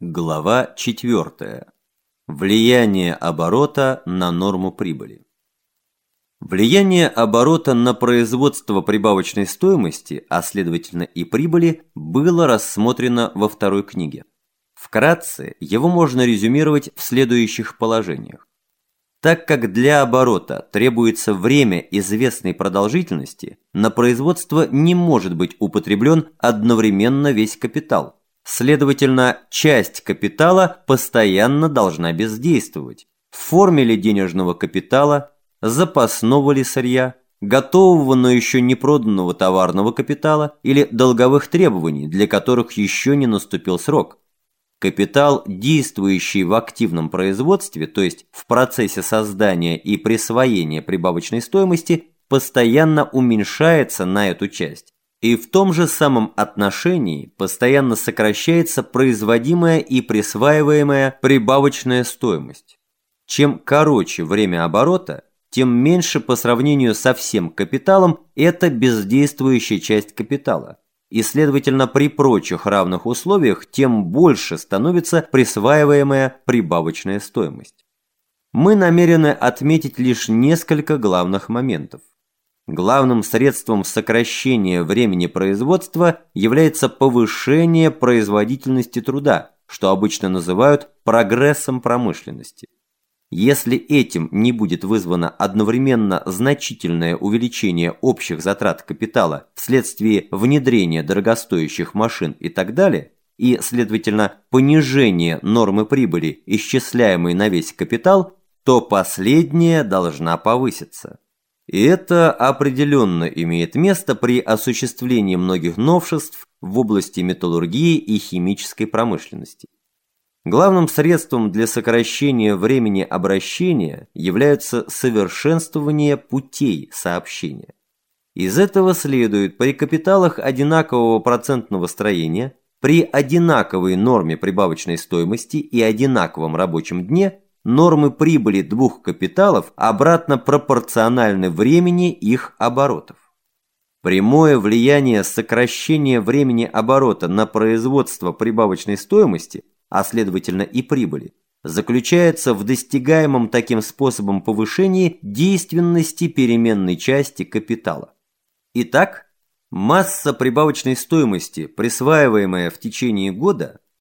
Глава 4. Влияние оборота на норму прибыли. Влияние оборота на производство прибавочной стоимости, а следовательно и прибыли, было рассмотрено во второй книге. Вкратце, его можно резюмировать в следующих положениях. Так как для оборота требуется время известной продолжительности, на производство не может быть употреблен одновременно весь капитал. Следовательно, часть капитала постоянно должна бездействовать. В форме ли денежного капитала, запасного ли сырья, готового, но еще не проданного товарного капитала или долговых требований, для которых еще не наступил срок – Капитал, действующий в активном производстве, то есть в процессе создания и присвоения прибавочной стоимости, постоянно уменьшается на эту часть. И в том же самом отношении постоянно сокращается производимая и присваиваемая прибавочная стоимость. Чем короче время оборота, тем меньше по сравнению со всем капиталом это бездействующая часть капитала – и, следовательно, при прочих равных условиях тем больше становится присваиваемая прибавочная стоимость. Мы намерены отметить лишь несколько главных моментов. Главным средством сокращения времени производства является повышение производительности труда, что обычно называют прогрессом промышленности. Если этим не будет вызвано одновременно значительное увеличение общих затрат капитала вследствие внедрения дорогостоящих машин и так далее, и, следовательно, понижение нормы прибыли, исчисляемой на весь капитал, то последняя должна повыситься. И это определенно имеет место при осуществлении многих новшеств в области металлургии и химической промышленности. Главным средством для сокращения времени обращения является совершенствование путей сообщения. Из этого следует при капиталах одинакового процентного строения, при одинаковой норме прибавочной стоимости и одинаковом рабочем дне нормы прибыли двух капиталов обратно пропорциональны времени их оборотов. Прямое влияние сокращения времени оборота на производство прибавочной стоимости – а следовательно и прибыли, заключается в достигаемом таким способом повышении действенности переменной части капитала. Итак, масса прибавочной стоимости, присваиваемая в течение года,